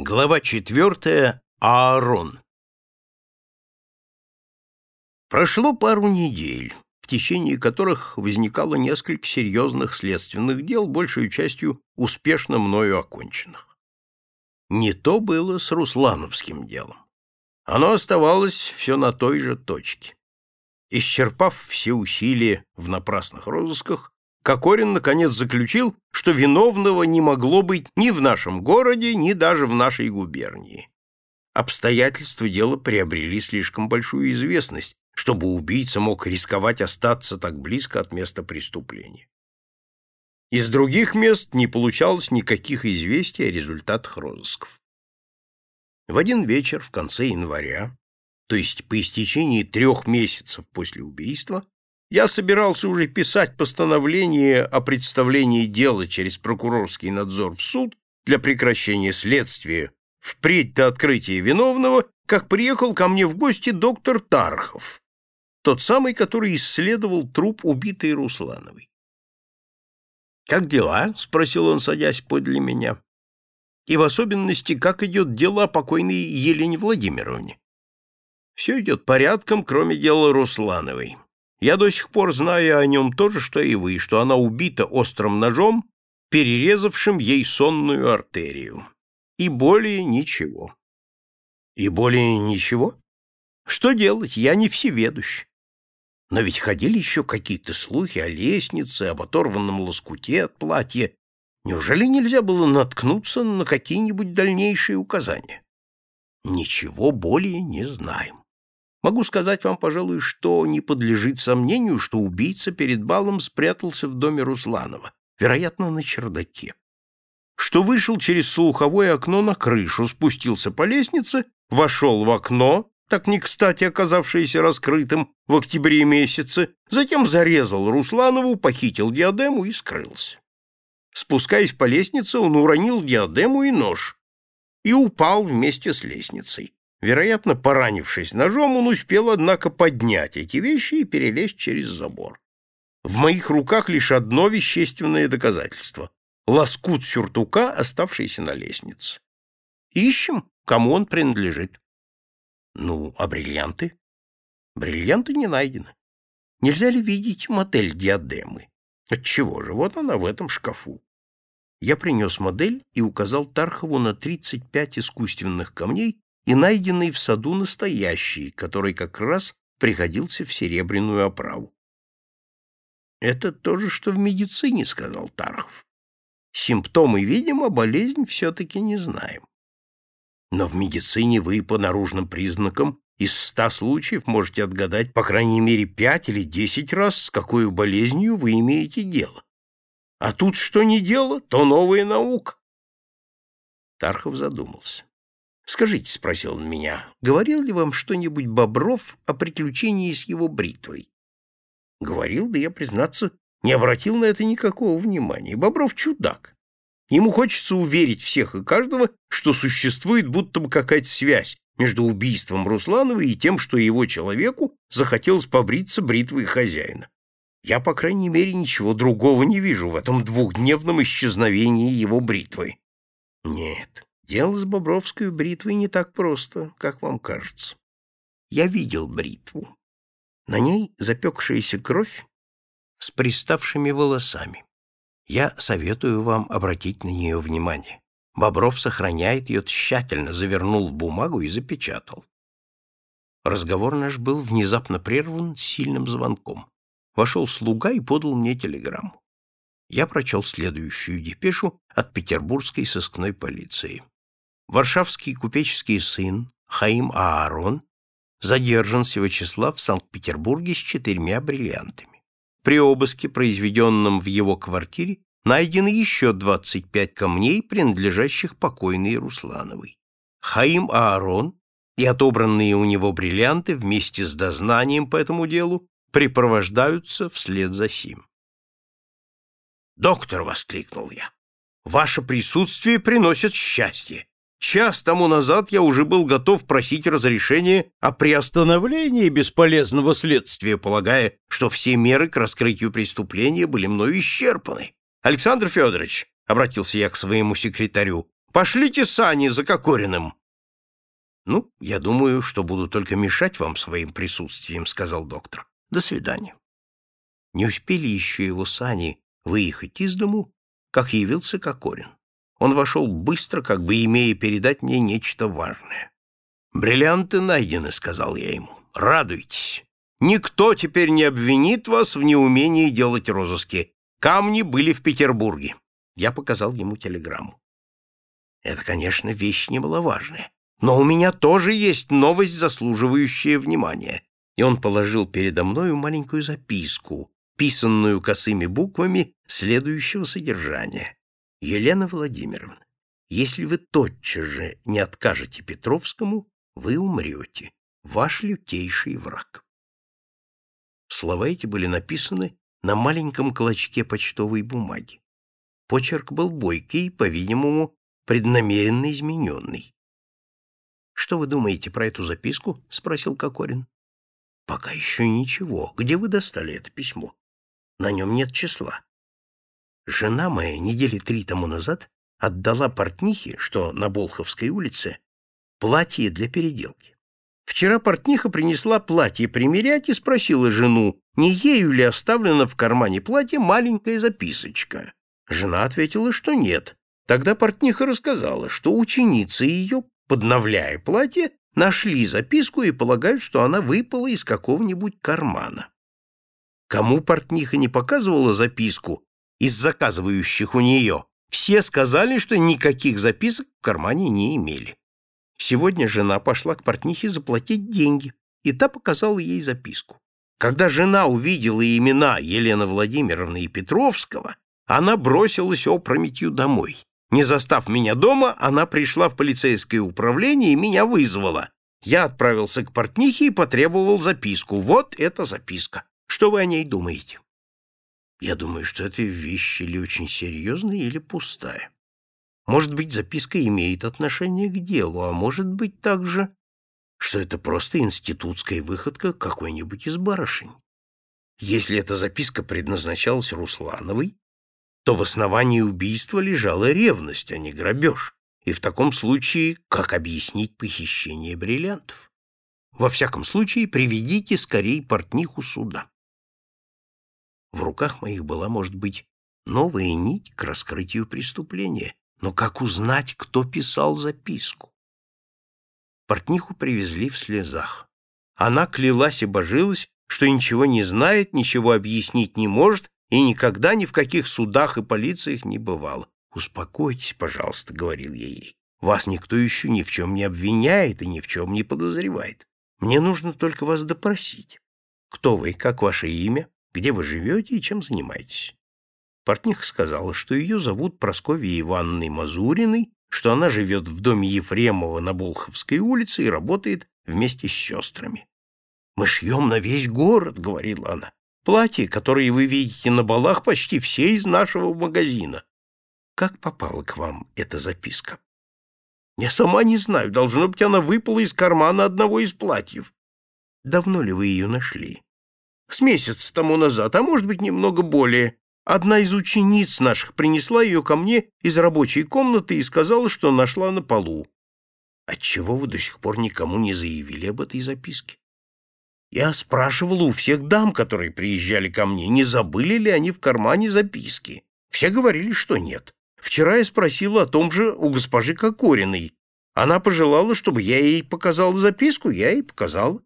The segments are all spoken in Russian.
Глава четвертая. Аарон. Прошло пару недель, в течение которых возникало несколько серьезных следственных дел, большей частью успешно мною оконченных. Не то было с Руслановским делом. Оно оставалось все на той же точке. Исчерпав все усилия в напрасных розысках, Кокорин наконец заключил, что виновного не могло быть ни в нашем городе, ни даже в нашей губернии. Обстоятельства дела приобрели слишком большую известность, чтобы убийца мог рисковать остаться так близко от места преступления. Из других мест не получалось никаких известий о результатах розысков. В один вечер в конце января, то есть по истечении трех месяцев после убийства, я собирался уже писать постановление о представлении дела через прокурорский надзор в суд для прекращения следствия впредь до открытия виновного, как приехал ко мне в гости доктор Тархов, тот самый, который исследовал труп убитой Руслановой. «Как дела?» — спросил он, садясь подле меня. «И в особенности, как идет дело о покойной Елене Владимировне?» «Все идет порядком, кроме дела Руслановой. Я до сих пор знаю о нем то же, что и вы, что она убита острым ножом, перерезавшим ей сонную артерию. И более ничего. И более ничего? Что делать? Я не всеведущ. Но ведь ходили еще какие-то слухи о лестнице, об оторванном лоскуте от платья. Неужели нельзя было наткнуться на какие-нибудь дальнейшие указания? Ничего более не знаем. Могу сказать вам, пожалуй, что не подлежит сомнению, что убийца перед балом спрятался в доме Русланова, вероятно, на чердаке. Что вышел через слуховое окно на крышу, спустился по лестнице, вошел в окно, так не кстати оказавшееся раскрытым в октябре месяце, затем зарезал Русланову, похитил диадему и скрылся. Спускаясь по лестнице, он уронил диадему и нож и упал вместе с лестницей. Вероятно, поранившись ножом, он успел, однако, поднять эти вещи и перелезть через забор. В моих руках лишь одно вещественное доказательство — лоскут сюртука, оставшийся на лестнице. Ищем, кому он принадлежит. Ну, а бриллианты? Бриллианты не найдены. Нельзя ли видеть модель диадемы? Отчего же? Вот она в этом шкафу. Я принес модель и указал Тархову на 35 искусственных камней, и найденный в саду настоящий, который как раз приходился в серебряную оправу. «Это то же, что в медицине», — сказал Тархов. «Симптомы видим, а болезнь все-таки не знаем. Но в медицине вы по наружным признакам из ста случаев можете отгадать по крайней мере пять или десять раз, с какой болезнью вы имеете дело. А тут что не дело, то новая наука». Тархов задумался. «Скажите», — спросил он меня, — «говорил ли вам что-нибудь Бобров о приключении с его бритвой?» «Говорил, да я, признаться, не обратил на это никакого внимания. Бобров чудак. Ему хочется уверить всех и каждого, что существует будто бы какая-то связь между убийством Руслановой и тем, что его человеку захотелось побриться бритвой хозяина. Я, по крайней мере, ничего другого не вижу в этом двухдневном исчезновении его бритвы. Нет, Дело с Бобровской бритвой не так просто, как вам кажется. Я видел бритву. На ней запекшаяся кровь с приставшими волосами. Я советую вам обратить на нее внимание. Бобров сохраняет ее тщательно, завернул в бумагу и запечатал. Разговор наш был внезапно прерван сильным звонком. Вошел слуга и подал мне телеграмму. Я прочел следующую депешу от петербургской сыскной полиции. Варшавский купеческий сын Хаим Аарон задержан сего числа в Санкт-Петербурге с четырьмя бриллиантами. При обыске, произведенном в его квартире, найдены еще 25 камней, принадлежащих покойной Руслановой. Хаим Аарон и отобранные у него бриллианты вместе с дознанием по этому делу припровождаются вслед за сим. «Доктор!» — воскликнул я. «Ваше присутствие приносит счастье. Час тому назад я уже был готов просить разрешения о приостановлении бесполезного следствия, полагая, что все меры к раскрытию преступления были мною исчерпаны. Александр Федорович, — обратился я к своему секретарю, — Пошлите сани за Кокориным. Ну, я думаю, что буду только мешать вам своим присутствием, сказал доктор. До свидания. Не успели еще его сани выехать из дому, как явился Кокорин. Он вошел быстро, как бы имея передать мне нечто важное. «Бриллианты найдены», — сказал я ему. «Радуйтесь. Никто теперь не обвинит вас в неумении делать розыски. Камни были в Петербурге». Я показал ему телеграмму. Это, конечно, вещь немаловажная. Но у меня тоже есть новость, заслуживающая внимания. И он положил передо мною маленькую записку, писанную косыми буквами следующего содержания. «Елена Владимировна, если вы тотчас же не откажете Петровскому, вы умрете. Ваш лютейший враг». Слова эти были написаны на маленьком клочке почтовой бумаги. Почерк был бойкий, по-видимому, преднамеренно измененный. «Что вы думаете про эту записку?» — спросил Кокорин. «Пока еще ничего. Где вы достали это письмо? На нем нет числа. Жена моя недели три тому назад отдала портнихе, что на Болховской улице, платье для переделки. Вчера портниха принесла платье примерять и спросила жену, не ею ли оставлена в кармане платья маленькая записочка. Жена ответила, что нет. Тогда портниха рассказала, что ученицы ее, подновляя платье, нашли записку и полагают, что она выпала из какого-нибудь кармана. Кому портниха не показывала записку из заказывающих у нее, все сказали, что никаких записок в кармане не имели. Сегодня жена пошла к портнихе заплатить деньги, и та показала ей записку. Когда жена увидела имена Елены Владимировны и Петровского, она бросилась опрометью домой. Не застав меня дома, она пришла в полицейское управление и меня вызвала. Я отправился к портнихе и потребовал записку. Вот эта записка. Что вы о ней думаете? Я думаю, что эта вещь или очень серьезная, или пустая. Может быть, записка имеет отношение к делу, а может быть также, что это просто институтская выходка какой-нибудь из барышень. Если эта записка предназначалась Руслановой, то в основании убийства лежала ревность, а не грабеж. И в таком случае, как объяснить похищение бриллиантов? Во всяком случае, приведите скорей портниху суда. В руках моих была, может быть, новая нить к раскрытию преступления, но как узнать, кто писал записку? Портниху привезли в слезах. Она клялась и божилась, что ничего не знает, ничего объяснить не может и никогда ни в каких судах и полициях не бывало. «Успокойтесь, пожалуйста», — говорил я ей. «Вас никто еще ни в чем не обвиняет и ни в чем не подозревает. Мне нужно только вас допросить. Кто вы, как ваше имя, где вы живете и чем занимаетесь?» Портниха сказала, что ее зовут Прасковья Ивановной Мазуриной, что она живет в доме Ефремова на Болховской улице и работает вместе с сестрами. «Мы шьем на весь город», — говорила она. Платья, которые вы видите на балах, почти все из нашего магазина. Как попала к вам эта записка? Я сама не знаю. Должно быть, она выпала из кармана одного из платьев. Давно ли вы ее нашли? С месяц тому назад, а может быть, немного более. Одна из учениц наших принесла ее ко мне из рабочей комнаты и сказала, что нашла на полу. Отчего вы до сих пор никому не заявили об этой записке? Я спрашивал у всех дам, которые приезжали ко мне, не забыли ли они в кармане записки. Все говорили, что нет. Вчера я спросил о том же у госпожи Кокориной. Она пожелала, чтобы я ей показал записку, я ей показал.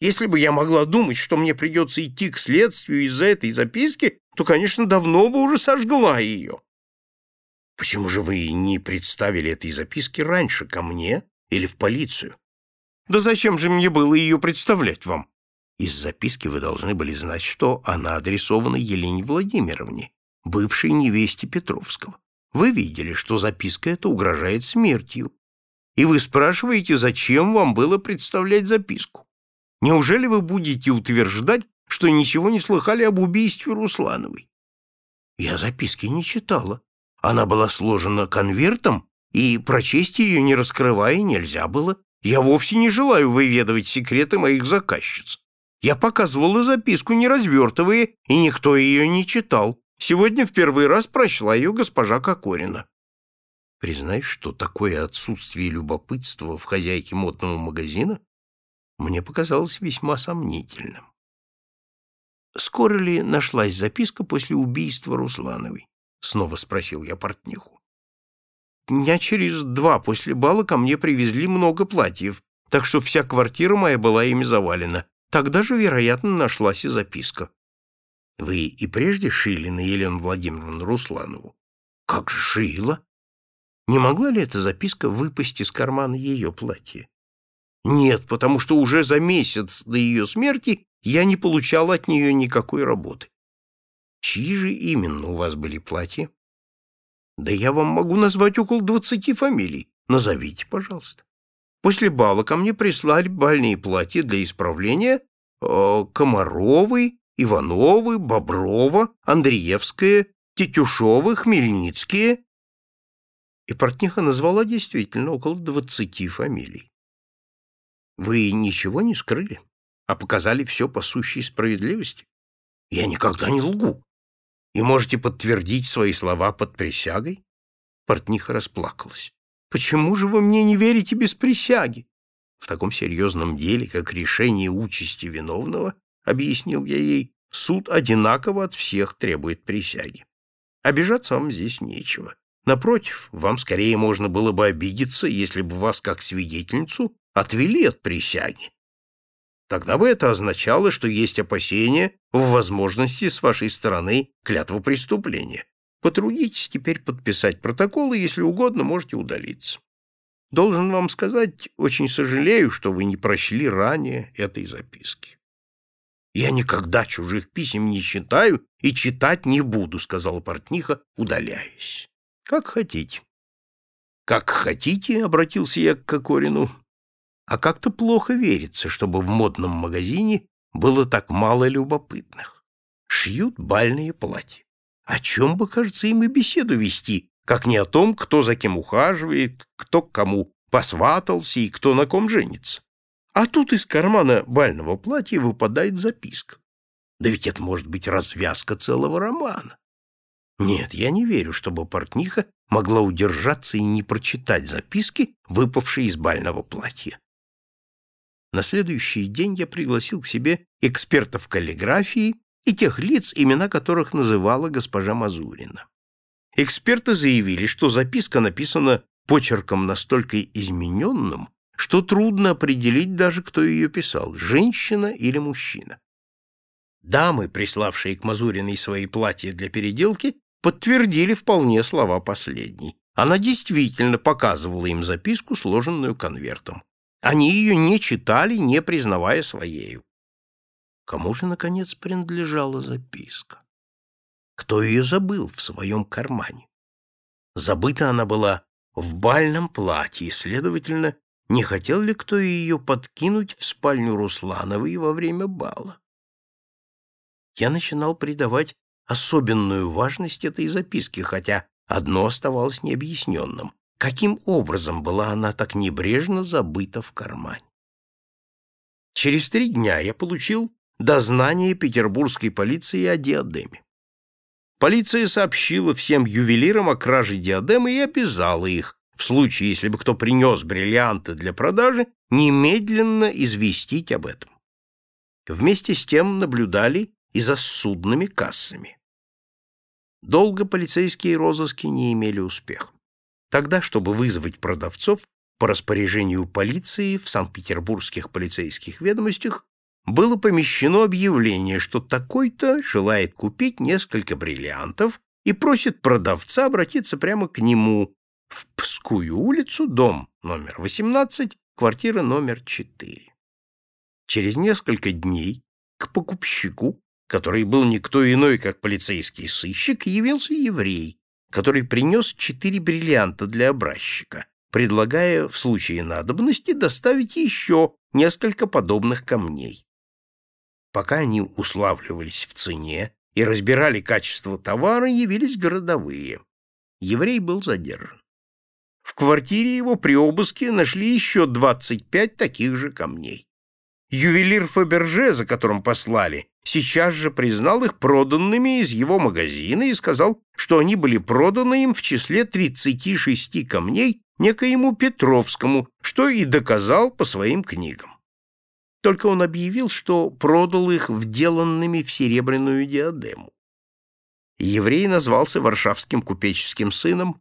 Если бы я могла думать, что мне придется идти к следствию из-за этой записки, то, конечно, давно бы уже сожгла ее. Почему же вы не представили этой записки раньше ко мне или в полицию? Да зачем же мне было ее представлять вам? Из записки вы должны были знать, что она адресована Елене Владимировне, бывшей невесте Петровского. Вы видели, что записка эта угрожает смертью. И вы спрашиваете, зачем вам было представлять записку? Неужели вы будете утверждать, что ничего не слыхали об убийстве Руслановой? Я записки не читала. Она была сложена конвертом, и прочесть ее, не раскрывая, нельзя было. Я вовсе не желаю выведывать секреты моих заказчиц. Я показывала записку, не развертывая, и никто ее не читал. Сегодня в первый раз прочла ее госпожа Кокорина. Признаюсь, что такое отсутствие любопытства в хозяйке модного магазина мне показалось весьма сомнительным. «Скоро ли нашлась записка после убийства Руслановой?» — снова спросил я портниху. «Дня через два после бала ко мне привезли много платьев, так что вся квартира моя была ими завалена. Тогда же, вероятно, нашлась и записка». «Вы и прежде шили на Елену Владимировну Русланову?» «Как же шила?» Не могла ли эта записка выпасть из кармана ее платья? Нет, потому что уже за месяц до ее смерти я не получал от нее никакой работы. Чьи же именно у вас были платья? Да я вам могу назвать около двадцати фамилий. Назовите, пожалуйста. После бала ко мне прислали бальные платья для исправления э, Комаровой, Ивановы, Боброва, Андреевская, Тетюшова, Хмельницкие. И портниха назвала действительно около двадцати фамилий. Вы ничего не скрыли, а показали все по сущей справедливости. Я никогда не лгу. И можете подтвердить свои слова под присягой? Портниха расплакалась. Почему же вы мне не верите без присяги? В таком серьезном деле, как решение участи виновного, объяснил я ей, суд одинаково от всех требует присяги. Обижаться вам здесь нечего. Напротив, вам скорее можно было бы обидеться, если бы вас, как свидетельницу, отвели от присяги. Тогда бы это означало, что есть опасения в возможности с вашей стороны клятву преступления. Потрудитесь теперь подписать протокол, и, если угодно, можете удалиться. Должен вам сказать, очень сожалею, что вы не прочли ранее этой записки. Я никогда чужих писем не читаю и читать не буду, сказала портниха, удаляясь. Как хотите. Как хотите, обратился я к Кокорину. А как-то плохо верится, чтобы в модном магазине было так мало любопытных. Шьют бальные платья. О чем бы, кажется, им и беседу вести, как не о том, кто за кем ухаживает, кто к кому посватался и кто на ком женится. А тут из кармана бального платья выпадает записка. Да ведь это может быть развязка целого романа. Нет, я не верю, чтобы портниха могла удержаться и не прочитать записки, выпавшие из бального платья. На следующий день я пригласил к себе экспертов каллиграфии и тех лиц, имена которых называла госпожа Мазурина. Эксперты заявили, что записка написана почерком настолько измененным, что трудно определить даже, кто ее писал, женщина или мужчина. Дамы, приславшие к Мазуриной свои платья для переделки, подтвердили вполне слова последней. Она действительно показывала им записку, сложенную конвертом. Они ее не читали, не признавая своею. Кому же, наконец, принадлежала записка? Кто ее забыл в своем кармане? Забыта она была в бальном платье, и, следовательно, не хотел ли кто ее подкинуть в спальню Руслановой во время бала? Я начинал придавать особенную важность этой записке, хотя одно оставалось необъясненным. Каким образом была она так небрежно забыта в кармане? Через три дня я получил дознание петербургской полиции о диадеме. Полиция сообщила всем ювелирам о краже диадемы и обязала их, в случае, если бы кто принес бриллианты для продажи, немедленно известить об этом. Вместе с тем наблюдали и за судными кассами. Долго полицейские розыски не имели успеха. Тогда, чтобы вызвать продавцов, по распоряжению полиции в Санкт-Петербургских полицейских ведомостях было помещено объявление, что такой-то желает купить несколько бриллиантов и просит продавца обратиться прямо к нему в Пскую улицу, дом номер 18, квартира номер 4. Через несколько дней к покупщику, который был никто иной, как полицейский сыщик, явился еврей, который принес четыре бриллианта для образчика, предлагая в случае надобности доставить еще несколько подобных камней. Пока они уславливались в цене и разбирали качество товара, явились городовые. Еврей был задержан. В квартире его при обыске нашли еще 25 таких же камней. Ювелир Фаберже, за которым послали, сейчас же признал их проданными из его магазина и сказал, что они были проданы им в числе 36 камней некоему Петровскому, что и доказал по своим книгам. Только он объявил, что продал их вделанными в серебряную диадему. Еврей назвался варшавским купеческим сыном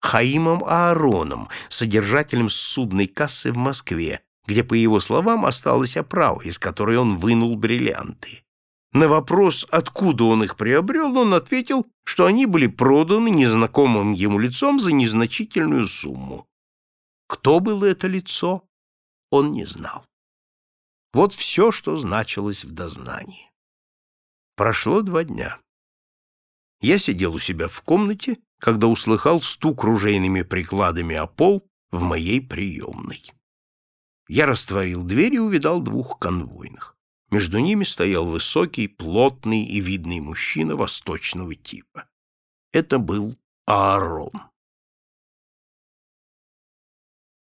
Хаимом Аароном, содержателем судной кассы в Москве, где, по его словам, осталась оправа, из которой он вынул бриллианты. На вопрос, откуда он их приобрел, он ответил, что они были проданы незнакомым ему лицом за незначительную сумму. Кто было это лицо, он не знал. Вот все, что значилось в дознании. Прошло два дня. Я сидел у себя в комнате, когда услыхал стук ружейными прикладами о пол в моей приемной. Я растворил дверь и увидал двух конвойных. Между ними стоял высокий, плотный и видный мужчина восточного типа. Это был Аарон.